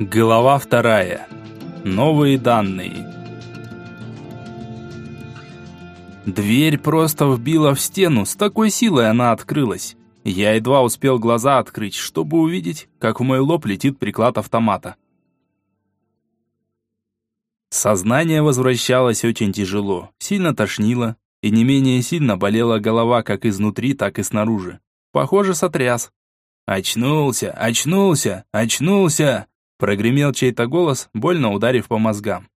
Глава вторая. Новые данные. Дверь просто вбила в стену, с такой силой она открылась. Я едва успел глаза открыть, чтобы увидеть, как в мой лоб летит приклад автомата. Сознание возвращалось очень тяжело, сильно тошнило, и не менее сильно болела голова как изнутри, так и снаружи. Похоже, сотряс. «Очнулся! Очнулся! Очнулся!» Прогремел чей-то голос, больно ударив по мозгам.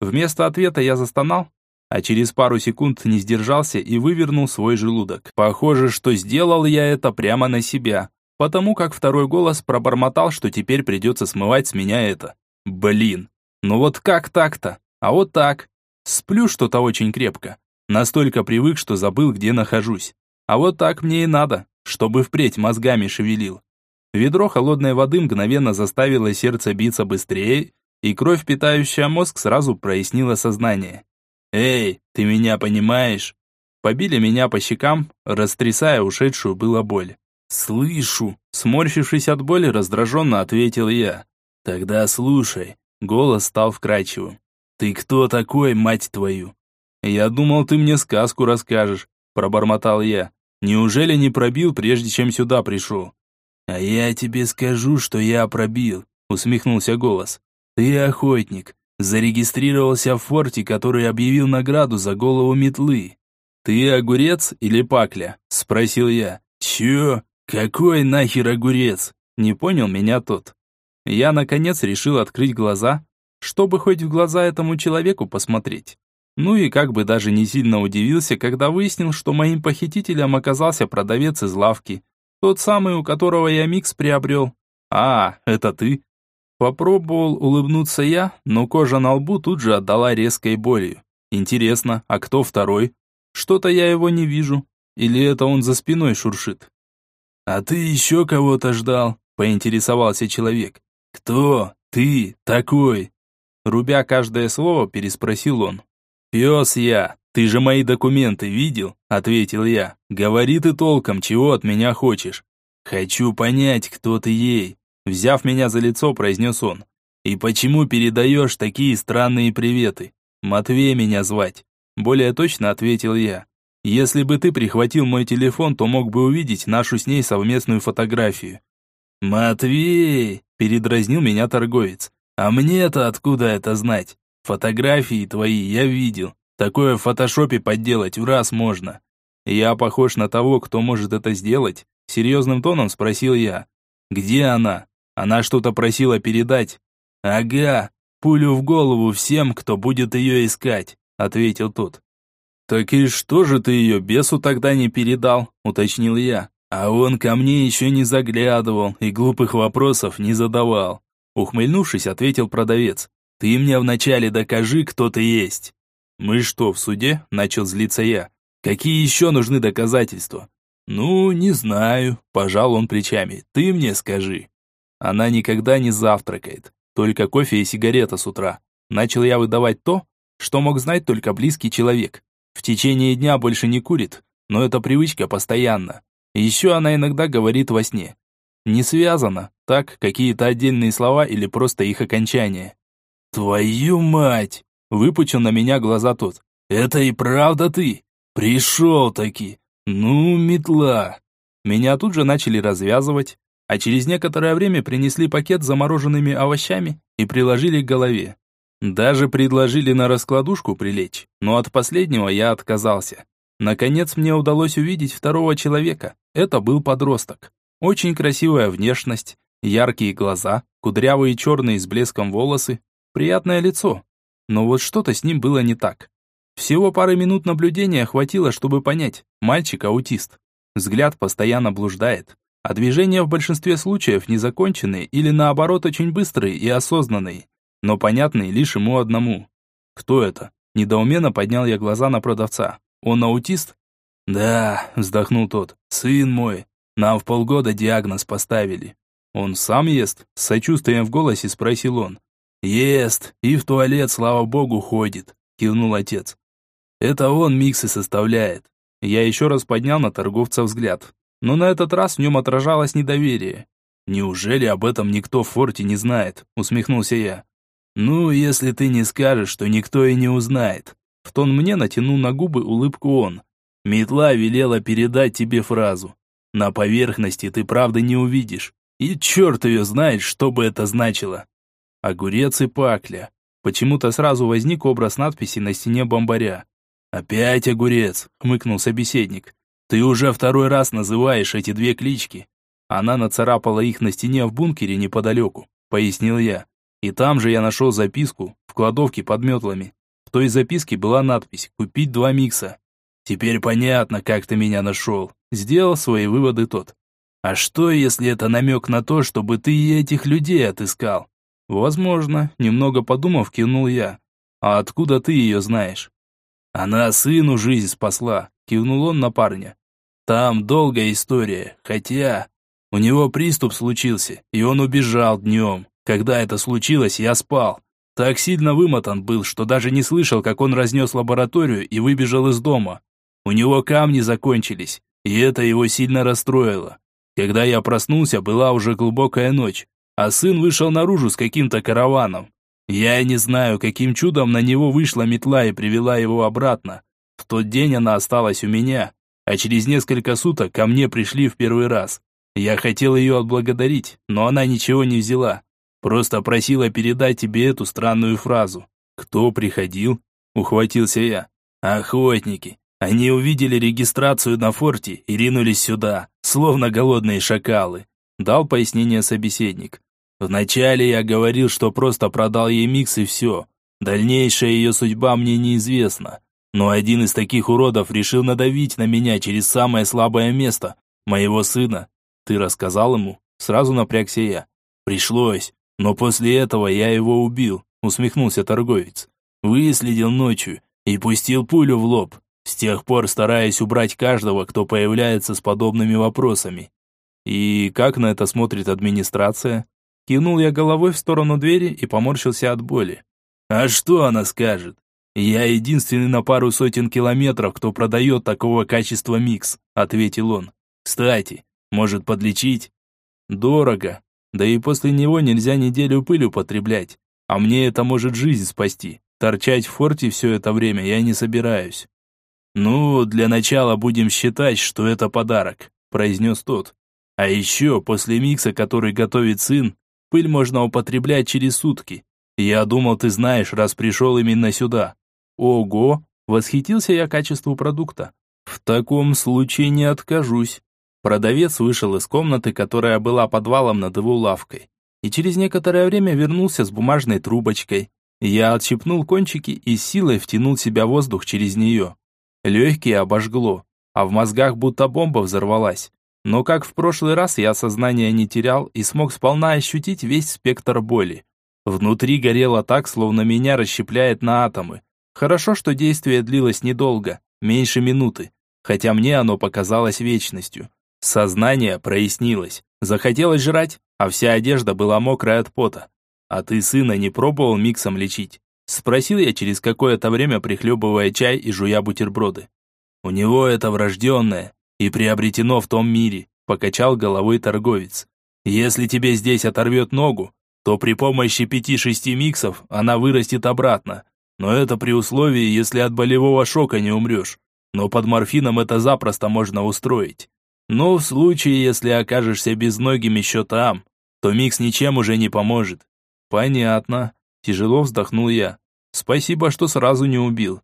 Вместо ответа я застонал, а через пару секунд не сдержался и вывернул свой желудок. Похоже, что сделал я это прямо на себя, потому как второй голос пробормотал, что теперь придется смывать с меня это. Блин, ну вот как так-то? А вот так. Сплю что-то очень крепко. Настолько привык, что забыл, где нахожусь. А вот так мне и надо, чтобы впредь мозгами шевелил. Ведро холодной воды мгновенно заставило сердце биться быстрее, и кровь, питающая мозг, сразу прояснила сознание. «Эй, ты меня понимаешь?» Побили меня по щекам, растрясая ушедшую было боль. «Слышу!» Сморщившись от боли, раздраженно ответил я. «Тогда слушай». Голос стал вкрадчивым. «Ты кто такой, мать твою?» «Я думал, ты мне сказку расскажешь», пробормотал я. «Неужели не пробил, прежде чем сюда пришел?» «А я тебе скажу, что я пробил», — усмехнулся голос. «Ты охотник, зарегистрировался в форте, который объявил награду за голову метлы». «Ты огурец или пакля?» — спросил я. «Чё? Какой нахер огурец?» Не понял меня тот. Я, наконец, решил открыть глаза, чтобы хоть в глаза этому человеку посмотреть. Ну и как бы даже не сильно удивился, когда выяснил, что моим похитителем оказался продавец из лавки, тот самый, у которого я микс приобрел. А, это ты? Попробовал улыбнуться я, но кожа на лбу тут же отдала резкой болью. Интересно, а кто второй? Что-то я его не вижу. Или это он за спиной шуршит? А ты еще кого-то ждал? Поинтересовался человек. Кто? Ты такой? Рубя каждое слово, переспросил он. Пес я, «Ты же мои документы видел?» – ответил я. «Говори ты толком, чего от меня хочешь?» «Хочу понять, кто ты ей», – взяв меня за лицо, произнес он. «И почему передаешь такие странные приветы? Матвей меня звать». Более точно ответил я. «Если бы ты прихватил мой телефон, то мог бы увидеть нашу с ней совместную фотографию». «Матвей!» – передразнил меня торговец. «А мне-то откуда это знать? Фотографии твои я видел. Такое в фотошопе подделать в раз можно. Я похож на того, кто может это сделать? Серьезным тоном спросил я. Где она? Она что-то просила передать. Ага, пулю в голову всем, кто будет ее искать, ответил тот. Так и что же ты ее бесу тогда не передал, уточнил я. А он ко мне еще не заглядывал и глупых вопросов не задавал. Ухмыльнувшись, ответил продавец. Ты мне вначале докажи, кто ты есть. «Мы что, в суде?» – начал злиться я. «Какие еще нужны доказательства?» «Ну, не знаю», – пожал он плечами. «Ты мне скажи». Она никогда не завтракает, только кофе и сигарета с утра. Начал я выдавать то, что мог знать только близкий человек. В течение дня больше не курит, но эта привычка постоянно. Еще она иногда говорит во сне. Не связано, так, какие-то отдельные слова или просто их окончание. «Твою мать!» Выпучил на меня глаза тот. «Это и правда ты? Пришел-таки! Ну, метла!» Меня тут же начали развязывать, а через некоторое время принесли пакет с замороженными овощами и приложили к голове. Даже предложили на раскладушку прилечь, но от последнего я отказался. Наконец мне удалось увидеть второго человека. Это был подросток. Очень красивая внешность, яркие глаза, кудрявые черные с блеском волосы, приятное лицо. Но вот что-то с ним было не так. Всего пары минут наблюдения хватило, чтобы понять, мальчик аутист. Взгляд постоянно блуждает, а движения в большинстве случаев незаконченные или наоборот очень быстрые и осознанные, но понятные лишь ему одному. Кто это? Недоуменно поднял я глаза на продавца. Он аутист? Да, вздохнул тот. Сын мой. Нам в полгода диагноз поставили. Он сам ест? С сочувствием в голосе спросил он. «Ест, и в туалет, слава богу, ходит», – кивнул отец. «Это он миксы составляет». Я еще раз поднял на торговца взгляд, но на этот раз в нем отражалось недоверие. Неужели об этом никто в форте не знает? Усмехнулся я. Ну, если ты не скажешь, то никто и не узнает. В тон мне натянул на губы улыбку он. Метла велела передать тебе фразу. На поверхности ты правда не увидишь. И черт ее знает, что бы это значило. Огурец и пакля. Почему-то сразу возник образ надписи на стене бомбаря. «Опять огурец», — хмыкнул собеседник. «Ты уже второй раз называешь эти две клички». Она нацарапала их на стене в бункере неподалеку, пояснил я. И там же я нашел записку в кладовке под метлами. В той записке была надпись «Купить два микса». «Теперь понятно, как ты меня нашел», — сделал свои выводы тот. «А что, если это намек на то, чтобы ты и этих людей отыскал?» «Возможно», — немного подумав, кивнул я. «А откуда ты ее знаешь?» «Она сыну жизнь спасла», — кивнул он на парня. «Там долгая история, хотя...» У него приступ случился, и он убежал днем. Когда это случилось, я спал. Так сильно вымотан был, что даже не слышал, как он разнес лабораторию и выбежал из дома. У него камни закончились, и это его сильно расстроило. Когда я проснулся, была уже глубокая ночь, а сын вышел наружу с каким-то караваном. Я не знаю, каким чудом на него вышла метла и привела его обратно. В тот день она осталась у меня, а через несколько суток ко мне пришли в первый раз. Я хотел ее отблагодарить, но она ничего не взяла. Просто просила передать тебе эту странную фразу. Кто приходил? Ухватился я. Охотники. Они увидели регистрацию на форте и ринулись сюда, словно голодные шакалы. Дал пояснение собеседник. Вначале я говорил, что просто продал ей микс и все. Дальнейшая ее судьба мне неизвестна. Но один из таких уродов решил надавить на меня через самое слабое место, моего сына. Ты рассказал ему? Сразу напрягся я. Пришлось. Но после этого я его убил, усмехнулся торговец. Выследил ночью и пустил пулю в лоб. С тех пор стараясь убрать каждого, кто появляется с подобными вопросами. И как на это смотрит администрация? Кинул я головой в сторону двери и поморщился от боли. А что она скажет? Я единственный на пару сотен километров, кто продает такого качества микс, ответил он. Кстати, может подлечить? Дорого, да и после него нельзя неделю пыль употреблять. А мне это может жизнь спасти. Торчать в форте все это время я не собираюсь. Ну, для начала будем считать, что это подарок, произнес тот. А еще, после микса, который готовит сын, пыль можно употреблять через сутки. Я думал, ты знаешь, раз пришел именно сюда. Ого, восхитился я качеству продукта. В таком случае не откажусь. Продавец вышел из комнаты, которая была подвалом над его лавкой, и через некоторое время вернулся с бумажной трубочкой. Я отщипнул кончики и силой втянул себя воздух через нее. Легкие обожгло, а в мозгах будто бомба взорвалась. Но как в прошлый раз я сознание не терял и смог сполна ощутить весь спектр боли. Внутри горело так, словно меня расщепляет на атомы. Хорошо, что действие длилось недолго, меньше минуты, хотя мне оно показалось вечностью. Сознание прояснилось. Захотелось жрать, а вся одежда была мокрая от пота. «А ты сына не пробовал миксом лечить?» Спросил я через какое-то время, прихлебывая чай и жуя бутерброды. «У него это врожденное и приобретено в том мире», покачал головой торговец. «Если тебе здесь оторвет ногу, то при помощи пяти-шести миксов она вырастет обратно. Но это при условии, если от болевого шока не умрешь. Но под морфином это запросто можно устроить. Но в случае, если окажешься безногим еще там, то микс ничем уже не поможет. Понятно. Тяжело вздохнул я. Спасибо, что сразу не убил.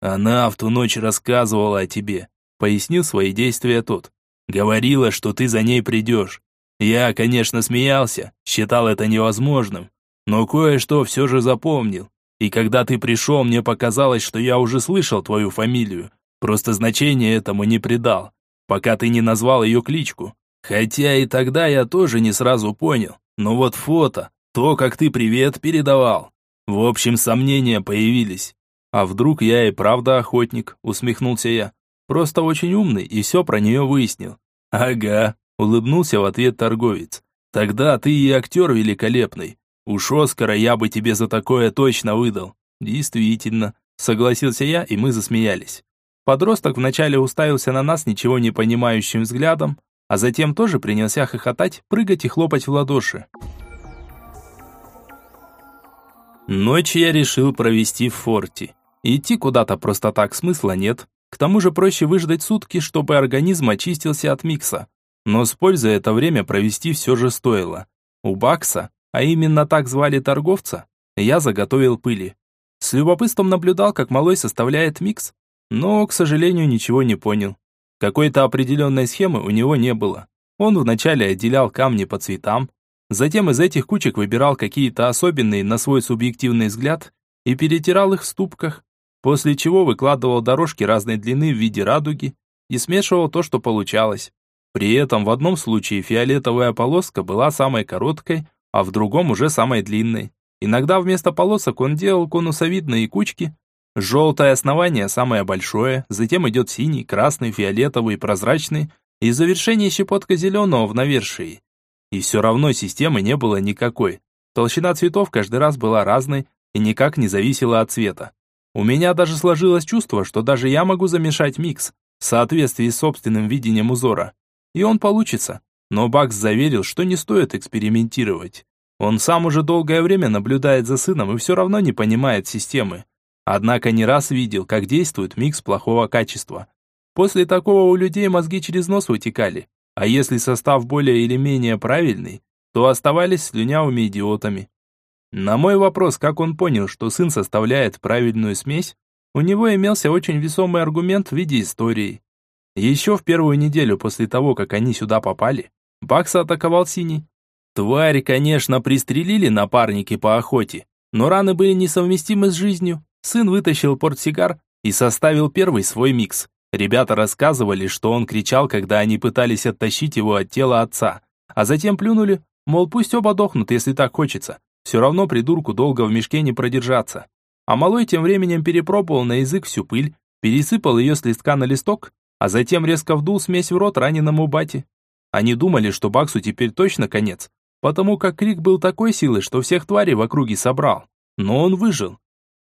Она в ту ночь рассказывала о тебе, пояснил свои действия тот. Говорила, что ты за ней придешь. Я, конечно, смеялся, считал это невозможным, но кое-что все же запомнил. И когда ты пришел, мне показалось, что я уже слышал твою фамилию, просто значения этому не придал пока ты не назвал ее кличку. Хотя и тогда я тоже не сразу понял. Но вот фото, то, как ты привет передавал. В общем, сомнения появились. А вдруг я и правда охотник, усмехнулся я. Просто очень умный и все про нее выяснил. Ага, улыбнулся в ответ торговец. Тогда ты и актер великолепный. Уж Оскара я бы тебе за такое точно выдал. Действительно, согласился я, и мы засмеялись. Подросток вначале уставился на нас ничего не понимающим взглядом, а затем тоже принялся хохотать, прыгать и хлопать в ладоши. Ночь я решил провести в форте. Идти куда-то просто так смысла нет. К тому же проще выждать сутки, чтобы организм очистился от микса. Но с пользой это время провести все же стоило. У Бакса, а именно так звали торговца, я заготовил пыли. С любопытством наблюдал, как малой составляет микс, но, к сожалению, ничего не понял. Какой-то определенной схемы у него не было. Он вначале отделял камни по цветам, затем из этих кучек выбирал какие-то особенные на свой субъективный взгляд и перетирал их в ступках, после чего выкладывал дорожки разной длины в виде радуги и смешивал то, что получалось. При этом в одном случае фиолетовая полоска была самой короткой, а в другом уже самой длинной. Иногда вместо полосок он делал конусовидные кучки. Желтое основание самое большое, затем идет синий, красный, фиолетовый, прозрачный и завершение щепотка зеленого в навершии. И все равно системы не было никакой. Толщина цветов каждый раз была разной и никак не зависела от цвета. У меня даже сложилось чувство, что даже я могу замешать микс в соответствии с собственным видением узора. И он получится. Но Бакс заверил, что не стоит экспериментировать. Он сам уже долгое время наблюдает за сыном и все равно не понимает системы. Однако не раз видел, как действует микс плохого качества. После такого у людей мозги через нос вытекали. А если состав более или менее правильный, то оставались слюнявыми идиотами. На мой вопрос, как он понял, что сын составляет правильную смесь, у него имелся очень весомый аргумент в виде истории. Еще в первую неделю после того, как они сюда попали, Бакса атаковал Синий. Твари, конечно, пристрелили напарники по охоте, но раны были несовместимы с жизнью. Сын вытащил портсигар и составил первый свой микс. Ребята рассказывали, что он кричал, когда они пытались оттащить его от тела отца, а затем плюнули, мол, пусть оба дохнут, если так хочется. Все равно придурку долго в мешке не продержаться. А малой тем временем перепробовал на язык всю пыль, пересыпал ее с листка на листок, а затем резко вдул смесь в рот раненому бате. Они думали, что Баксу теперь точно конец, потому как крик был такой силы, что всех тварей в округе собрал. Но он выжил.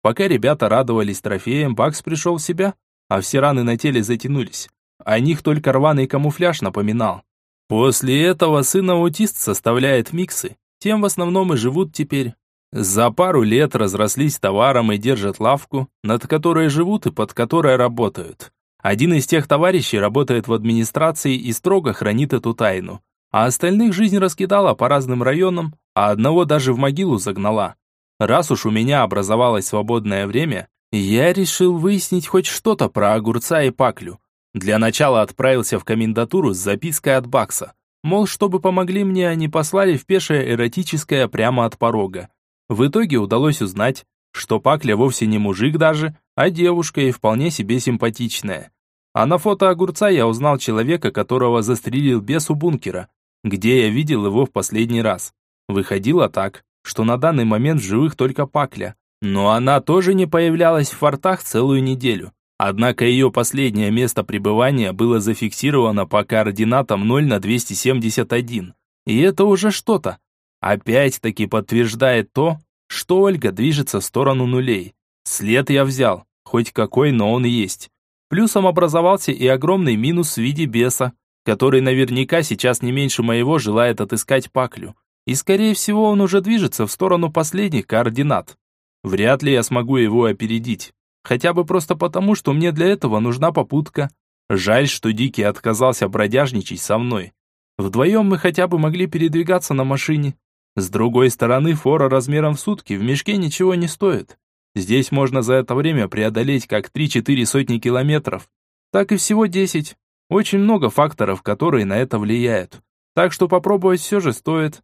Пока ребята радовались трофеям, Бакс пришел в себя, а все раны на теле затянулись. О них только рваный камуфляж напоминал. После этого сын аутист составляет миксы, тем в основном и живут теперь. За пару лет разрослись товаром и держат лавку, над которой живут и под которой работают. Один из тех товарищей работает в администрации и строго хранит эту тайну. А остальных жизнь раскидала по разным районам, а одного даже в могилу загнала. Раз уж у меня образовалось свободное время, я решил выяснить хоть что-то про огурца и паклю. Для начала отправился в комендатуру с запиской от Бакса. Мол, чтобы помогли мне, они послали в пешее эротическое прямо от порога. В итоге удалось узнать, что Пакля вовсе не мужик даже, а девушка и вполне себе симпатичная. А на фото огурца я узнал человека, которого застрелил бес у бункера, где я видел его в последний раз. Выходило так, что на данный момент в живых только Пакля. Но она тоже не появлялась в фортах целую неделю. Однако ее последнее место пребывания было зафиксировано по координатам 0 на 271. И это уже что-то. Опять-таки подтверждает то, что Ольга движется в сторону нулей. След я взял, хоть какой, но он есть. Плюсом образовался и огромный минус в виде беса, который наверняка сейчас не меньше моего желает отыскать Паклю. И скорее всего он уже движется в сторону последних координат. Вряд ли я смогу его опередить. Хотя бы просто потому, что мне для этого нужна попутка. Жаль, что Дикий отказался бродяжничать со мной. Вдвоем мы хотя бы могли передвигаться на машине. С другой стороны, фора размером в сутки в мешке ничего не стоит. Здесь можно за это время преодолеть как 3-4 сотни километров, так и всего 10. Очень много факторов, которые на это влияют. Так что попробовать все же стоит.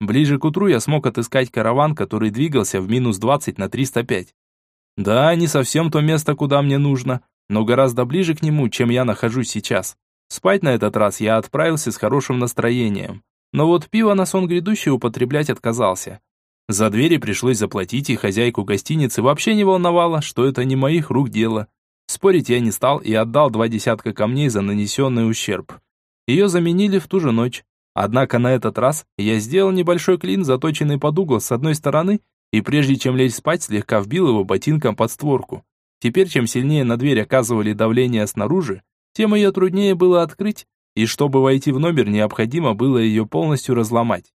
Ближе к утру я смог отыскать караван, который двигался в минус 20 на 305. Да, не совсем то место, куда мне нужно, но гораздо ближе к нему, чем я нахожусь сейчас. Спать на этот раз я отправился с хорошим настроением. Но вот пиво на сон грядущий употреблять отказался. За двери пришлось заплатить, и хозяйку гостиницы вообще не волновало, что это не моих рук дело. Спорить я не стал и отдал два десятка камней за нанесенный ущерб. Ее заменили в ту же ночь. Однако на этот раз я сделал небольшой клин, заточенный под угол с одной стороны, и прежде чем лечь спать, слегка вбил его ботинком под створку. Теперь, чем сильнее на дверь оказывали давление снаружи, тем ее труднее было открыть, и чтобы войти в номер, необходимо было ее полностью разломать.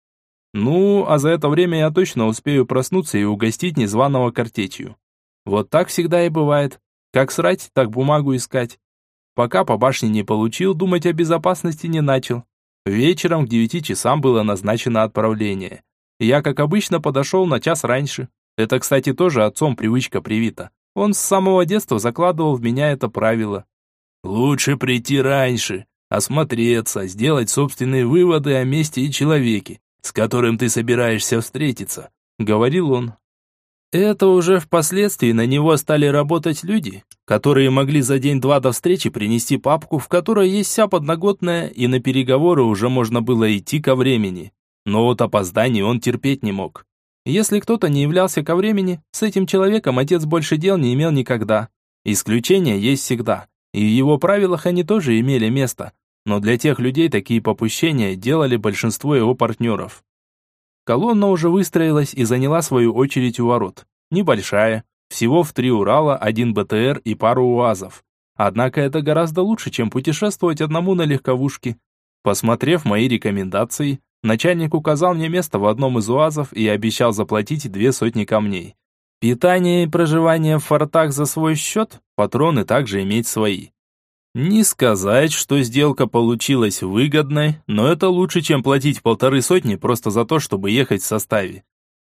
Ну, а за это время я точно успею проснуться и угостить незваного картечью. Вот так всегда и бывает. Как срать, так бумагу искать. Пока по башне не получил, думать о безопасности не начал. Вечером к девяти часам было назначено отправление. Я, как обычно, подошел на час раньше. Это, кстати, тоже отцом привычка привита. Он с самого детства закладывал в меня это правило. Лучше прийти раньше, осмотреться, сделать собственные выводы о месте и человеке, с которым ты собираешься встретиться, говорил он. Это уже впоследствии на него стали работать люди, которые могли за день-два до встречи принести папку, в которой есть вся подноготная, и на переговоры уже можно было идти ко времени. Но вот опозданий он терпеть не мог. Если кто-то не являлся ко времени, с этим человеком отец больше дел не имел никогда. Исключения есть всегда, и в его правилах они тоже имели место, но для тех людей такие попущения делали большинство его партнеров. Колонна уже выстроилась и заняла свою очередь у ворот. Небольшая, всего в три Урала, один БТР и пару УАЗов. Однако это гораздо лучше, чем путешествовать одному на легковушке. Посмотрев мои рекомендации, начальник указал мне место в одном из УАЗов и обещал заплатить две сотни камней. Питание и проживание в фортах за свой счет, патроны также иметь свои. Не сказать, что сделка получилась выгодной, но это лучше, чем платить полторы сотни просто за то, чтобы ехать в составе.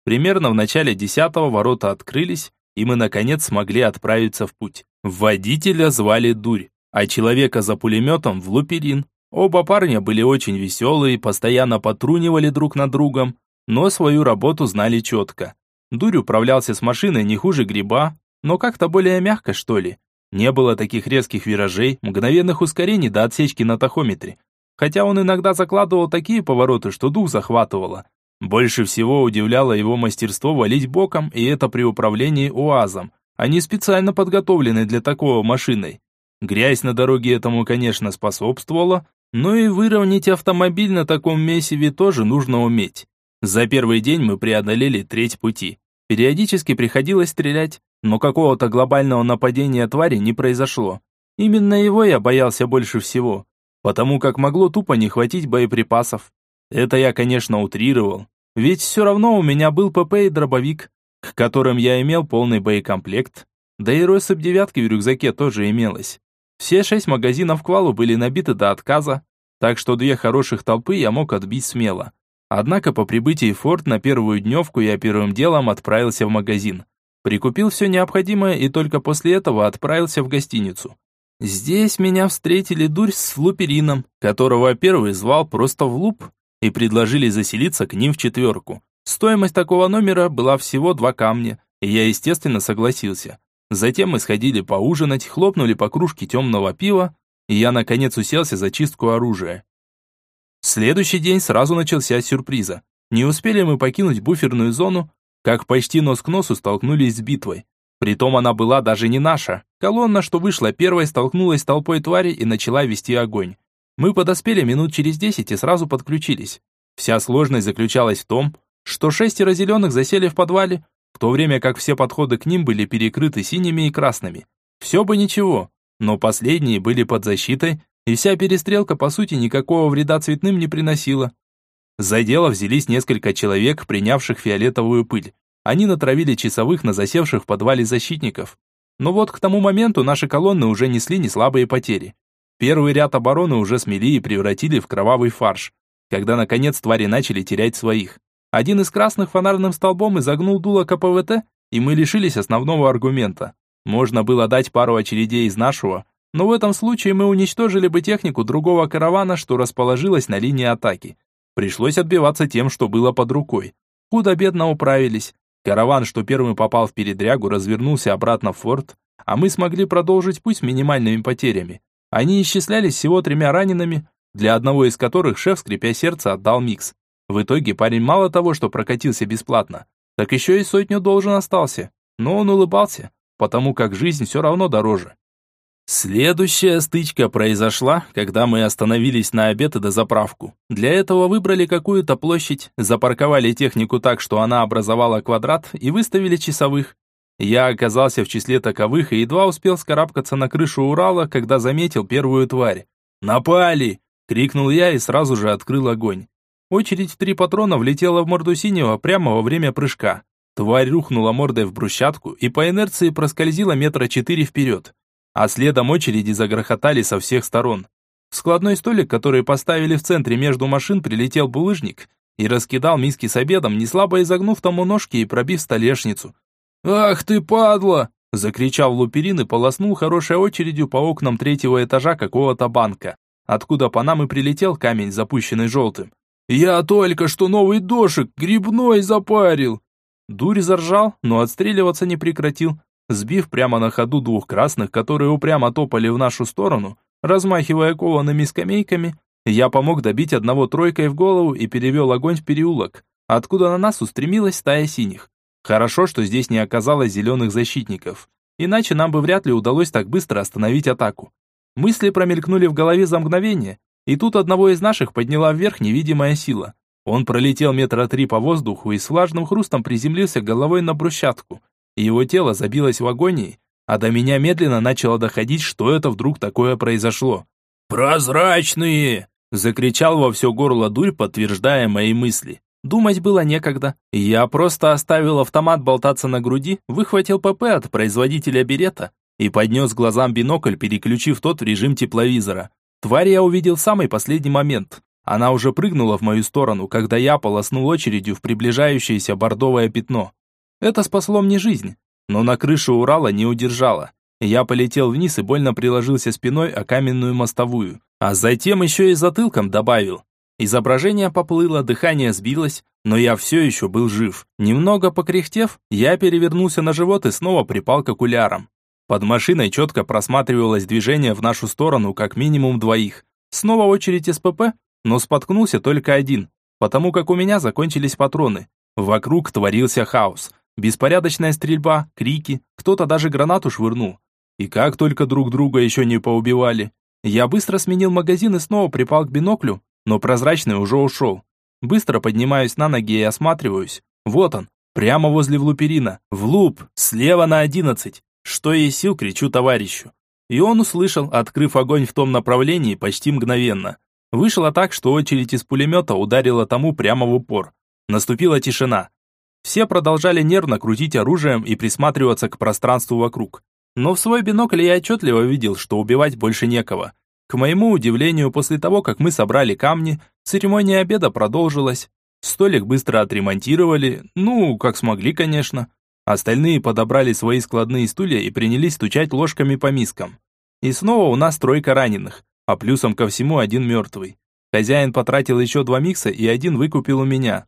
Примерно в начале десятого ворота открылись, и мы наконец смогли отправиться в путь. Водителя звали Дурь, а человека за пулеметом в Луперин. Оба парня были очень веселые, постоянно потрунивали друг над другом, но свою работу знали четко. Дурь управлялся с машиной не хуже гриба, но как-то более мягко, что ли. Не было таких резких виражей, мгновенных ускорений до отсечки на тахометре. Хотя он иногда закладывал такие повороты, что дух захватывало. Больше всего удивляло его мастерство валить боком, и это при управлении УАЗом. Они специально подготовлены для такого машиной. Грязь на дороге этому, конечно, способствовала, но и выровнять автомобиль на таком месиве тоже нужно уметь. За первый день мы преодолели треть пути. Периодически приходилось стрелять, но какого-то глобального нападения твари не произошло. Именно его я боялся больше всего, потому как могло тупо не хватить боеприпасов. Это я, конечно, утрировал, ведь все равно у меня был ПП и дробовик, к которым я имел полный боекомплект, да и россыпь девятки в рюкзаке тоже имелась. Все шесть магазинов квалу были набиты до отказа, так что две хороших толпы я мог отбить смело. Однако по прибытии в форт на первую дневку я первым делом отправился в магазин. Прикупил все необходимое и только после этого отправился в гостиницу. Здесь меня встретили дурь с Луперином, которого первый звал просто в луп, и предложили заселиться к ним в четверку. Стоимость такого номера была всего два камня, и я, естественно, согласился. Затем мы сходили поужинать, хлопнули по кружке темного пива, и я, наконец, уселся за чистку оружия. Следующий день сразу начался с сюрприза. Не успели мы покинуть буферную зону, как почти нос к носу столкнулись с битвой. Притом она была даже не наша. Колонна, что вышла первой, столкнулась с толпой тварей и начала вести огонь. Мы подоспели минут через десять и сразу подключились. Вся сложность заключалась в том, что шестеро зеленых засели в подвале, в то время как все подходы к ним были перекрыты синими и красными. Все бы ничего, но последние были под защитой и вся перестрелка, по сути, никакого вреда цветным не приносила. За дело взялись несколько человек, принявших фиолетовую пыль. Они натравили часовых на засевших в подвале защитников. Но вот к тому моменту наши колонны уже несли неслабые потери. Первый ряд обороны уже смели и превратили в кровавый фарш, когда наконец твари начали терять своих. Один из красных фонарным столбом изогнул дуло КПВТ, и мы лишились основного аргумента. Можно было дать пару очередей из нашего, но в этом случае мы уничтожили бы технику другого каравана, что расположилась на линии атаки. Пришлось отбиваться тем, что было под рукой. Худо-бедно управились. Караван, что первым попал в передрягу, развернулся обратно в форт, а мы смогли продолжить путь с минимальными потерями. Они исчислялись всего тремя ранеными, для одного из которых шеф, скрипя сердце, отдал микс. В итоге парень мало того, что прокатился бесплатно, так еще и сотню должен остался. Но он улыбался, потому как жизнь все равно дороже. Следующая стычка произошла, когда мы остановились на обед и дозаправку. Для этого выбрали какую-то площадь, запарковали технику так, что она образовала квадрат, и выставили часовых. Я оказался в числе таковых и едва успел скарабкаться на крышу Урала, когда заметил первую тварь. «Напали!» – крикнул я и сразу же открыл огонь. Очередь в три патрона влетела в морду синего прямо во время прыжка. Тварь рухнула мордой в брусчатку и по инерции проскользила метра четыре вперед. А следом очереди загрохотали со всех сторон. В складной столик, который поставили в центре между машин, прилетел булыжник и раскидал миски с обедом, неслабо изогнув тому ножки и пробив столешницу. «Ах ты, падла!» – закричал Луперин и полоснул хорошей очередью по окнам третьего этажа какого-то банка, откуда по нам и прилетел камень, запущенный желтым. «Я только что новый дошик грибной запарил!» Дурь заржал, но отстреливаться не прекратил, сбив прямо на ходу двух красных, которые упрямо топали в нашу сторону, размахивая коваными скамейками, я помог добить одного тройкой в голову и перевел огонь в переулок, откуда на нас устремилась стая синих. Хорошо, что здесь не оказалось зеленых защитников, иначе нам бы вряд ли удалось так быстро остановить атаку. Мысли промелькнули в голове за мгновение, и тут одного из наших подняла вверх невидимая сила. Он пролетел метра три по воздуху и с влажным хрустом приземлился головой на брусчатку. Его тело забилось в агонии, а до меня медленно начало доходить, что это вдруг такое произошло. «Прозрачные!» – закричал во все горло дурь, подтверждая мои мысли. Думать было некогда. Я просто оставил автомат болтаться на груди, выхватил ПП от производителя берета и поднес глазам бинокль, переключив тот в режим тепловизора. Тварь я увидел в самый последний момент. Она уже прыгнула в мою сторону, когда я полоснул очередью в приближающееся бордовое пятно. Это спасло мне жизнь, но на крышу Урала не удержало. Я полетел вниз и больно приложился спиной о каменную мостовую, а затем еще и затылком добавил. Изображение поплыло, дыхание сбилось, но я все еще был жив. Немного покряхтев, я перевернулся на живот и снова припал к окулярам. Под машиной четко просматривалось движение в нашу сторону как минимум двоих. Снова очередь СПП, но споткнулся только один, потому как у меня закончились патроны. Вокруг творился хаос. Беспорядочная стрельба, крики, кто-то даже гранату швырнул. И как только друг друга еще не поубивали. Я быстро сменил магазин и снова припал к биноклю, но прозрачный уже ушел. Быстро поднимаюсь на ноги и осматриваюсь. Вот он, прямо возле влуперина, в луп, слева на одиннадцать. Что есть сил, кричу товарищу. И он услышал, открыв огонь в том направлении почти мгновенно. Вышло так, что очередь из пулемета ударила тому прямо в упор. Наступила тишина. Все продолжали нервно крутить оружием и присматриваться к пространству вокруг. Но в свой бинокль я отчетливо видел, что убивать больше некого. К моему удивлению, после того, как мы собрали камни, церемония обеда продолжилась. Столик быстро отремонтировали, ну, как смогли, конечно. Остальные подобрали свои складные стулья и принялись стучать ложками по мискам. И снова у нас тройка раненых, а плюсом ко всему один мертвый. Хозяин потратил еще два микса и один выкупил у меня.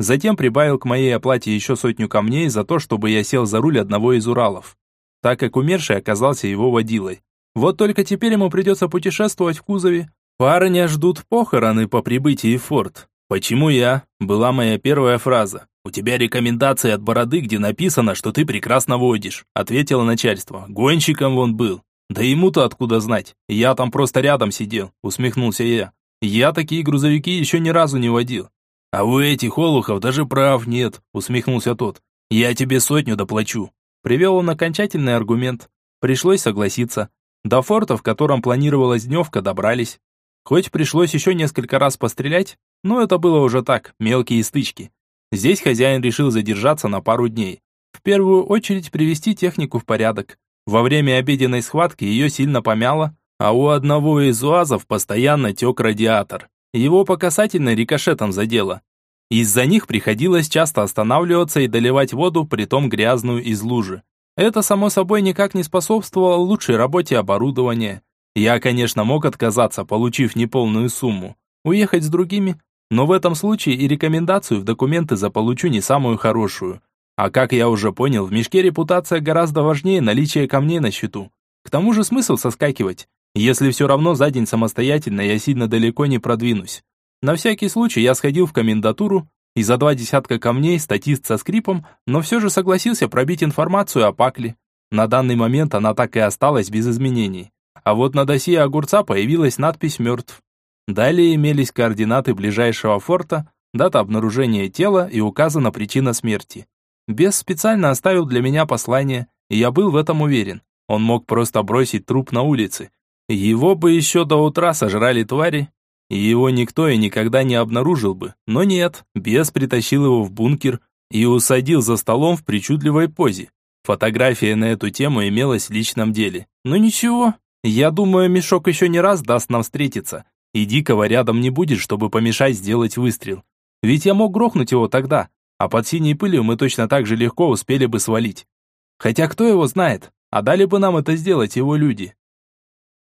Затем прибавил к моей оплате еще сотню камней за то, чтобы я сел за руль одного из Уралов, так как умерший оказался его водилой. Вот только теперь ему придется путешествовать в кузове. Парня ждут похороны по прибытии в форт. «Почему я?» – была моя первая фраза. «У тебя рекомендации от бороды, где написано, что ты прекрасно водишь», – ответило начальство. «Гонщиком он был». «Да ему-то откуда знать? Я там просто рядом сидел», – усмехнулся я. «Я такие грузовики еще ни разу не водил». «А у этих олухов даже прав нет», – усмехнулся тот. «Я тебе сотню доплачу». Привел он окончательный аргумент. Пришлось согласиться. До форта, в котором планировалась дневка, добрались. Хоть пришлось еще несколько раз пострелять, но это было уже так, мелкие стычки. Здесь хозяин решил задержаться на пару дней. В первую очередь привести технику в порядок. Во время обеденной схватки ее сильно помяло, а у одного из уазов постоянно тек радиатор. Его по касательной рикошетом задело. Из-за них приходилось часто останавливаться и доливать воду, притом грязную из лужи. Это, само собой, никак не способствовало лучшей работе оборудования. Я, конечно, мог отказаться, получив неполную сумму, уехать с другими, но в этом случае и рекомендацию в документы заполучу не самую хорошую. А как я уже понял, в мешке репутация гораздо важнее наличия камней на счету. К тому же смысл соскакивать, если все равно за день самостоятельно я сильно далеко не продвинусь. На всякий случай я сходил в комендатуру, и за два десятка камней статист со скрипом, но все же согласился пробить информацию о Пакле. На данный момент она так и осталась без изменений. А вот на досье огурца появилась надпись «Мертв». Далее имелись координаты ближайшего форта, дата обнаружения тела и указана причина смерти. Бес специально оставил для меня послание, и я был в этом уверен. Он мог просто бросить труп на улице. Его бы еще до утра сожрали твари, и его никто и никогда не обнаружил бы. Но нет, бес притащил его в бункер и усадил за столом в причудливой позе. Фотография на эту тему имелась в личном деле. Ну ничего, я думаю, мешок еще не раз даст нам встретиться, и Дикого рядом не будет, чтобы помешать сделать выстрел. Ведь я мог грохнуть его тогда, а под синей пылью мы точно так же легко успели бы свалить. Хотя кто его знает, а дали бы нам это сделать его люди.